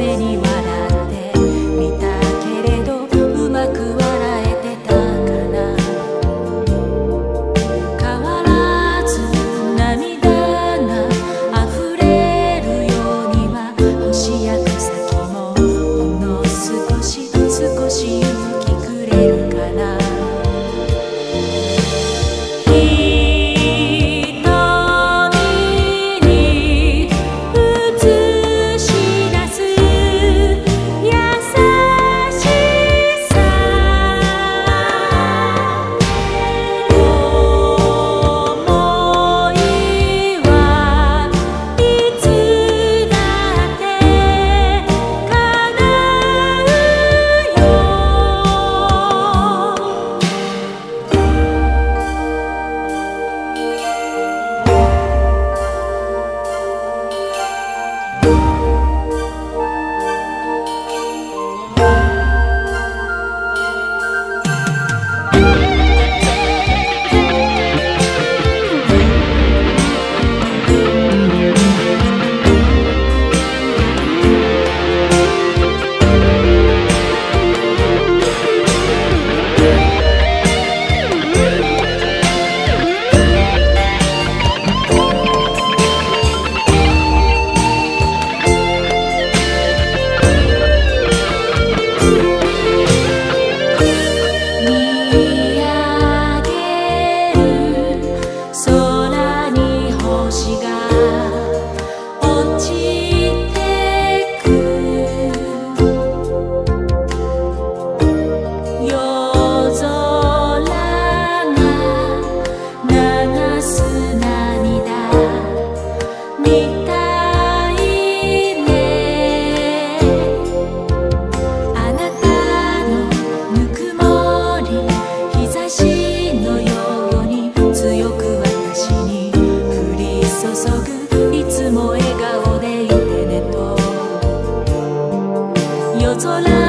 many 错了